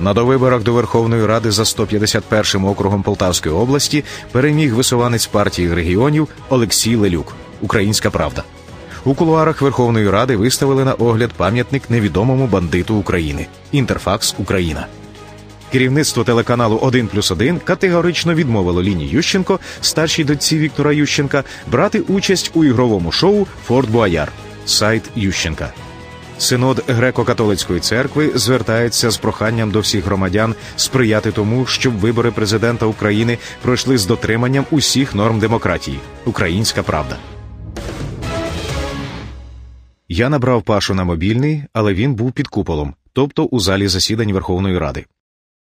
На довиборах до Верховної Ради за 151 округом Полтавської області переміг висуванець партії регіонів Олексій Лелюк. Українська правда. У кулуарах Верховної Ради виставили на огляд пам'ятник невідомому бандиту України Інтерфакс Україна. Керівництво телеканалу «1 плюс 1» категорично відмовило Ліні Ющенко, старшій дочці Віктора Ющенка, брати участь у ігровому шоу Форт Буаяр. Сайт Ющенка. Синод греко-католицької церкви звертається з проханням до всіх громадян сприяти тому, щоб вибори президента України пройшли з дотриманням усіх норм демократії. Українська правда. Я набрав Пашу на мобільний, але він був під куполом, тобто у залі засідань Верховної Ради.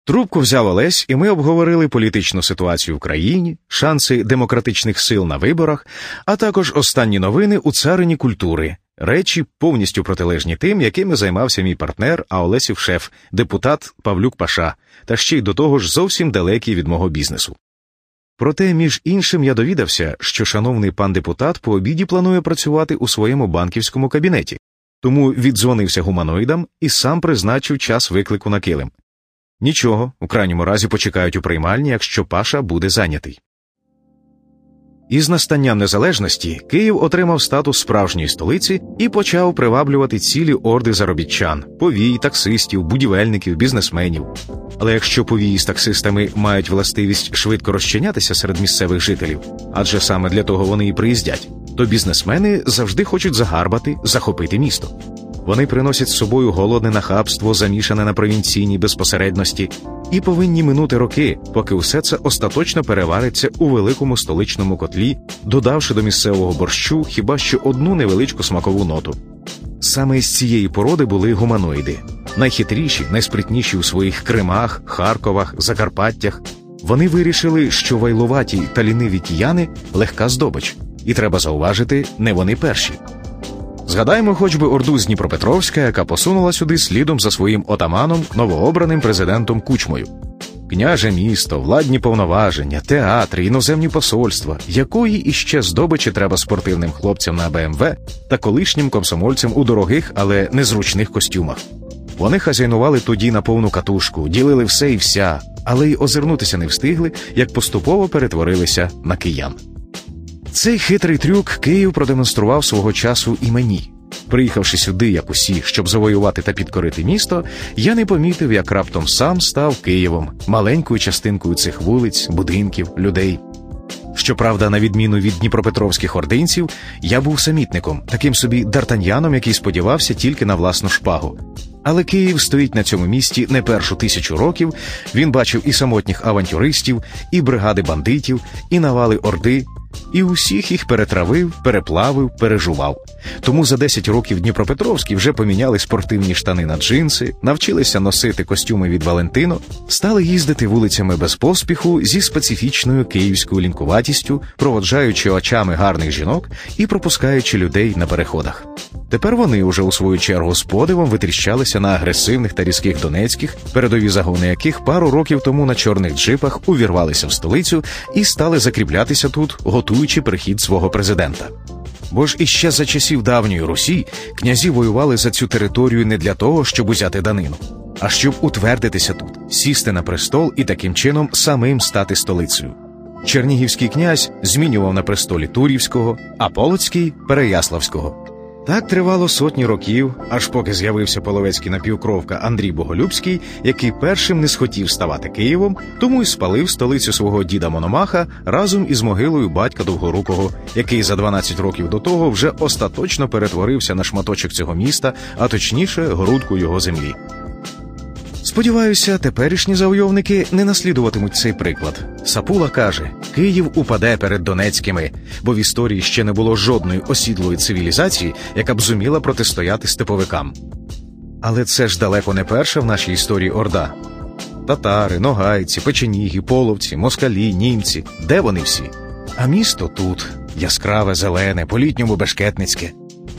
Трубку взяв Олесь, і ми обговорили політичну ситуацію в країні, шанси демократичних сил на виборах, а також останні новини у царині культури, речі повністю протилежні тим, якими займався мій партнер, а Олесів шеф, депутат Павлюк Паша, та ще й до того ж зовсім далекий від мого бізнесу. Проте, між іншим, я довідався, що шановний пан депутат по обіді планує працювати у своєму банківському кабінеті, тому віддзвонився гуманоїдам і сам призначив час виклику на килим. Нічого, у крайньому разі почекають у приймальні, якщо Паша буде зайнятий. Із настанням незалежності Київ отримав статус справжньої столиці і почав приваблювати цілі орди заробітчан, повій, таксистів, будівельників, бізнесменів. Але якщо повії з таксистами мають властивість швидко розчинятися серед місцевих жителів, адже саме для того вони і приїздять, то бізнесмени завжди хочуть загарбати, захопити місто. Вони приносять з собою голодне нахабство, замішане на провінційній безпосередності, і повинні минути роки, поки усе це остаточно перевариться у великому столичному котлі, додавши до місцевого борщу хіба що одну невеличку смакову ноту. Саме з цієї породи були гуманоїди, найхитріші, найспритніші у своїх Кримах, Харковах, Закарпаттях. Вони вирішили, що вайлуваті та ліниві кияни легка здобич, і треба зауважити, не вони перші. Згадаємо хоч би орду з Дніпропетровська, яка посунула сюди слідом за своїм отаманом, новообраним президентом Кучмою. Княже місто, владні повноваження, театри, іноземні посольства, якої іще здобичі треба спортивним хлопцям на БМВ та колишнім комсомольцям у дорогих, але незручних костюмах. Вони хазяйнували тоді на повну катушку, ділили все і вся, але й озирнутися не встигли, як поступово перетворилися на киян. Цей хитрий трюк Київ продемонстрував свого часу і мені. Приїхавши сюди, як усі, щоб завоювати та підкорити місто, я не помітив, як раптом сам став Києвом, маленькою частинкою цих вулиць, будинків, людей. Щоправда, на відміну від дніпропетровських ординців, я був самітником, таким собі дартаньяном, який сподівався тільки на власну шпагу. Але Київ стоїть на цьому місці не першу тисячу років. Він бачив і самотніх авантюристів, і бригади бандитів, і навали орди, і усіх їх перетравив, переплавив, пережував. Тому за 10 років Дніпропетровські вже поміняли спортивні штани на джинси, навчилися носити костюми від Валентино, стали їздити вулицями без поспіху зі специфічною київською лінкуватістю, проводжаючи очами гарних жінок і пропускаючи людей на переходах. Тепер вони уже у свою чергу з подивом витріщалися на агресивних та різких донецьких, передові загони яких пару років тому на чорних джипах увірвалися в столицю і стали закріплятися тут, готуючи прихід свого президента. Бо ж іще за часів давньої Русі князі воювали за цю територію не для того, щоб узяти данину, а щоб утвердитися тут, сісти на престол і таким чином самим стати столицею. Чернігівський князь змінював на престолі Турівського, а Полоцький Переяславського. Так тривало сотні років, аж поки з'явився половецький напівкровка Андрій Боголюбський, який першим не схотів ставати Києвом, тому й спалив столицю свого діда Мономаха разом із могилою батька Довгорукого, який за 12 років до того вже остаточно перетворився на шматочок цього міста, а точніше, грудку його землі. Сподіваюся, теперішні завойовники не наслідуватимуть цей приклад. Сапула каже: Київ упаде перед Донецькими, бо в історії ще не було жодної осідлої цивілізації, яка б зуміла протистояти степовикам. Але це ж далеко не перша в нашій історії орда. Татари, ногайці, печеніги, половці, москалі, німці. Де вони всі? А місто тут яскраве, зелене, по літньому бешкетницьке.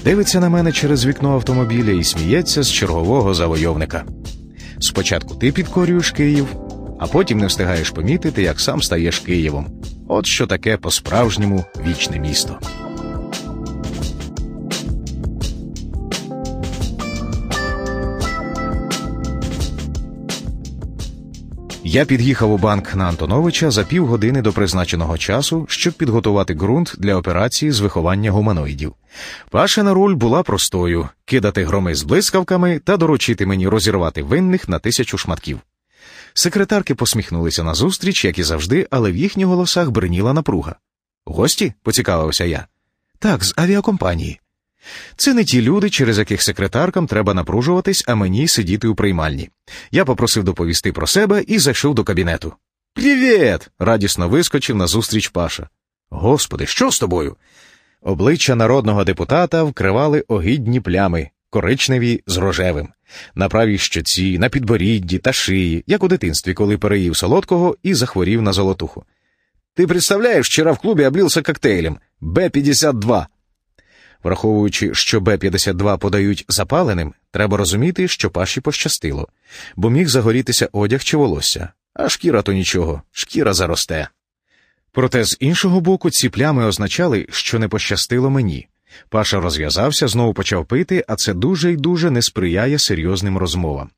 Дивиться на мене через вікно автомобіля і сміється з чергового завойовника. Спочатку ти підкорюєш Київ, а потім не встигаєш помітити, як сам стаєш Києвом. От що таке по-справжньому вічне місто. Я під'їхав у банк на Антоновича за півгодини до призначеного часу, щоб підготувати ґрунт для операції з виховання гуманоїдів. Пашина роль була простою: кидати громи з блискавками та доручити мені розірвати винних на тисячу шматків. Секретарки посміхнулися на зустріч, як і завжди, але в їхніх голосах бриніла напруга. Гості? поцікавився я. Так, з авіакомпанії. Це не ті люди, через яких секретаркам треба напружуватись, а мені сидіти у приймальні. Я попросив доповісти про себе і зайшов до кабінету. Привіт! радісно вискочив назустріч Паша. Господи, що з тобою? Обличчя народного депутата вкривали огідні плями, коричневі з рожевим, на правій щоці, на підборідді та шиї, як у дитинстві, коли переїв солодкого і захворів на золотуху. Ти представляєш, вчора в клубі облился коктейлем Б-52. Враховуючи, що Б-52 подають запаленим, треба розуміти, що паші пощастило, бо міг загорітися одяг чи волосся, а шкіра то нічого, шкіра заросте. Проте з іншого боку ці плями означали, що не пощастило мені. Паша розв'язався, знову почав пити, а це дуже й дуже не сприяє серйозним розмовам.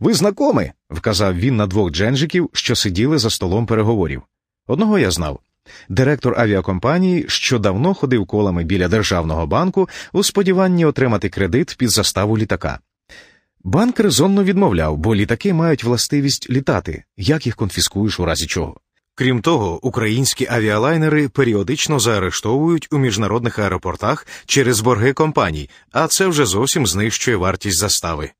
Ви знакомі, вказав він на двох дженжиків, що сиділи за столом переговорів. Одного я знав директор авіакомпанії, що давно ходив колами біля державного банку у сподіванні отримати кредит під заставу літака. Банк резонно відмовляв, бо літаки мають властивість літати, як їх конфіскуєш у разі чого. Крім того, українські авіалайнери періодично заарештовують у міжнародних аеропортах через борги компаній, а це вже зовсім знищує вартість застави.